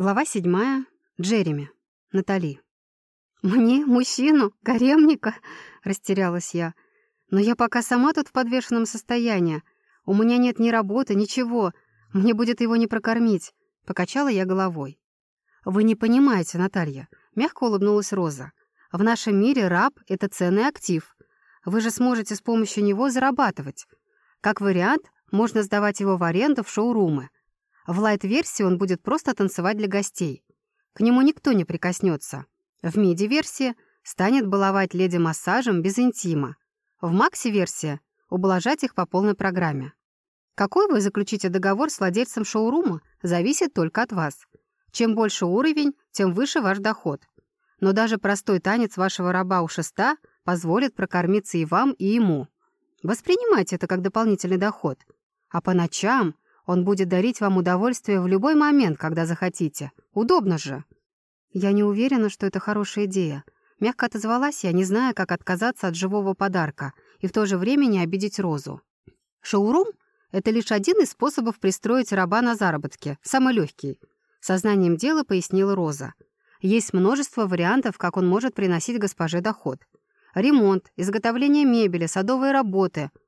Глава седьмая. Джереми. Натали. «Мне, мужчину, гаремника?» — растерялась я. «Но я пока сама тут в подвешенном состоянии. У меня нет ни работы, ничего. Мне будет его не прокормить». Покачала я головой. «Вы не понимаете, Наталья», — мягко улыбнулась Роза. «В нашем мире раб — это ценный актив. Вы же сможете с помощью него зарабатывать. Как вариант, можно сдавать его в аренду в шоурумы. В лайт-версии он будет просто танцевать для гостей. К нему никто не прикоснется. В миди-версии станет баловать леди массажем без интима. В макси-версии — ублажать их по полной программе. Какой вы заключите договор с владельцем шоурума, зависит только от вас. Чем больше уровень, тем выше ваш доход. Но даже простой танец вашего раба у шеста позволит прокормиться и вам, и ему. Воспринимайте это как дополнительный доход. А по ночам он будет дарить вам удовольствие в любой момент, когда захотите. Удобно же. Я не уверена, что это хорошая идея. Мягко отозвалась я, не зная, как отказаться от живого подарка и в то же время не обидеть Розу. Шоурум — это лишь один из способов пристроить раба на заработки, самый легкий. Сознанием дела пояснила Роза. Есть множество вариантов, как он может приносить госпоже доход. Ремонт, изготовление мебели, садовые работы —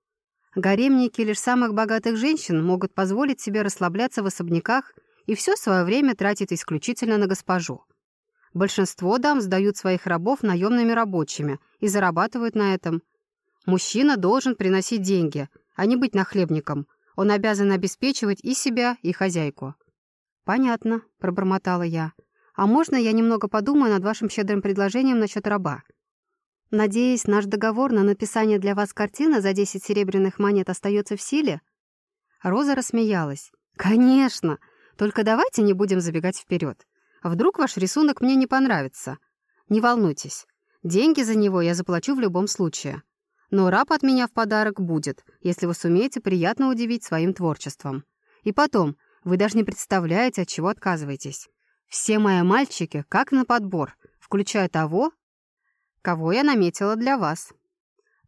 Гаремники лишь самых богатых женщин могут позволить себе расслабляться в особняках и все свое время тратить исключительно на госпожу. Большинство дам сдают своих рабов наемными рабочими и зарабатывают на этом. Мужчина должен приносить деньги, а не быть нахлебником. Он обязан обеспечивать и себя, и хозяйку. «Понятно», — пробормотала я. «А можно я немного подумаю над вашим щедрым предложением насчет раба?» Надеюсь, наш договор на написание для вас картины за 10 серебряных монет остается в силе?» Роза рассмеялась. «Конечно! Только давайте не будем забегать вперед. Вдруг ваш рисунок мне не понравится. Не волнуйтесь. Деньги за него я заплачу в любом случае. Но раб от меня в подарок будет, если вы сумеете приятно удивить своим творчеством. И потом, вы даже не представляете, от чего отказываетесь. Все мои мальчики как на подбор, включая того, кого я наметила для вас.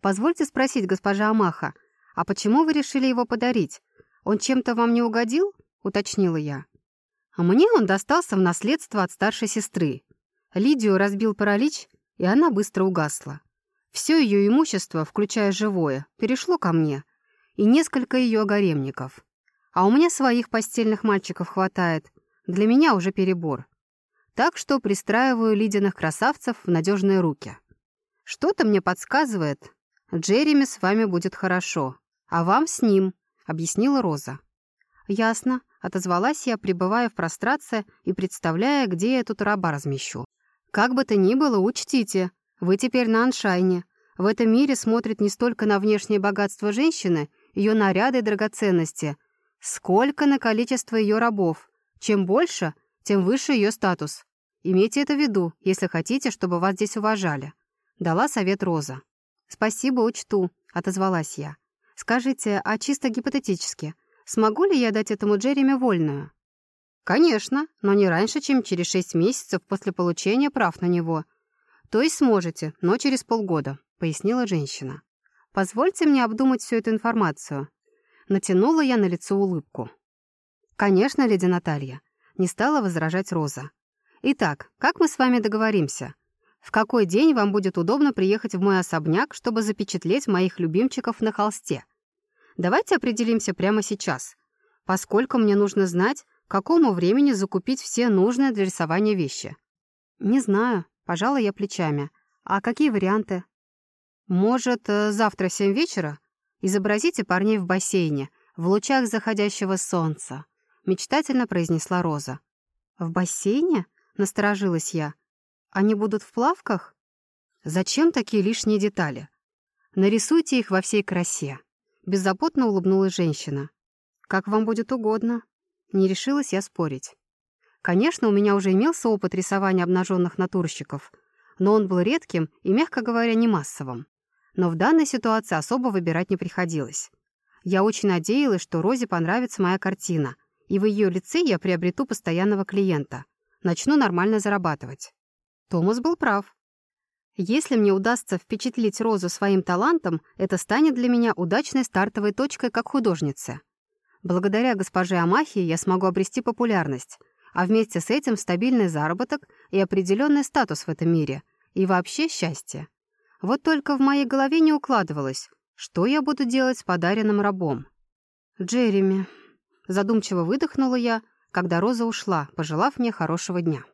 Позвольте спросить, госпожа Амаха, а почему вы решили его подарить? Он чем-то вам не угодил?» — уточнила я. А мне он достался в наследство от старшей сестры. Лидию разбил паралич, и она быстро угасла. Все ее имущество, включая живое, перешло ко мне, и несколько ее гаремников. А у меня своих постельных мальчиков хватает. Для меня уже перебор. Так что пристраиваю лидиных красавцев в надежные руки. Что-то мне подсказывает, Джереми с вами будет хорошо, а вам с ним, объяснила Роза. Ясно, отозвалась я, пребывая в прострации и представляя, где я тут раба размещу. Как бы то ни было, учтите, вы теперь на аншайне. В этом мире смотрят не столько на внешнее богатство женщины, ее наряды и драгоценности, сколько на количество ее рабов. Чем больше, тем выше ее статус. Имейте это в виду, если хотите, чтобы вас здесь уважали. Дала совет Роза. «Спасибо, учту», — отозвалась я. «Скажите, а чисто гипотетически, смогу ли я дать этому Джереми вольную?» «Конечно, но не раньше, чем через шесть месяцев после получения прав на него. То есть сможете, но через полгода», — пояснила женщина. «Позвольте мне обдумать всю эту информацию». Натянула я на лицо улыбку. «Конечно, леди Наталья», — не стала возражать Роза. «Итак, как мы с вами договоримся? В какой день вам будет удобно приехать в мой особняк, чтобы запечатлеть моих любимчиков на холсте? Давайте определимся прямо сейчас, поскольку мне нужно знать, какому времени закупить все нужные для рисования вещи. Не знаю, пожала я плечами. А какие варианты? Может, э, завтра в семь вечера? Изобразите парней в бассейне, в лучах заходящего солнца, мечтательно произнесла Роза. В бассейне? Насторожилась я. Они будут в плавках? Зачем такие лишние детали? Нарисуйте их во всей красе. Беззаботно улыбнулась женщина. Как вам будет угодно. Не решилась я спорить. Конечно, у меня уже имелся опыт рисования обнаженных натурщиков, но он был редким и, мягко говоря, не массовым. Но в данной ситуации особо выбирать не приходилось. Я очень надеялась, что Розе понравится моя картина, и в ее лице я приобрету постоянного клиента. Начну нормально зарабатывать. Томас был прав. Если мне удастся впечатлить Розу своим талантом, это станет для меня удачной стартовой точкой как художницы. Благодаря госпоже Амахи я смогу обрести популярность, а вместе с этим стабильный заработок и определенный статус в этом мире, и вообще счастье. Вот только в моей голове не укладывалось, что я буду делать с подаренным рабом. «Джереми», — задумчиво выдохнула я, когда Роза ушла, пожелав мне хорошего дня.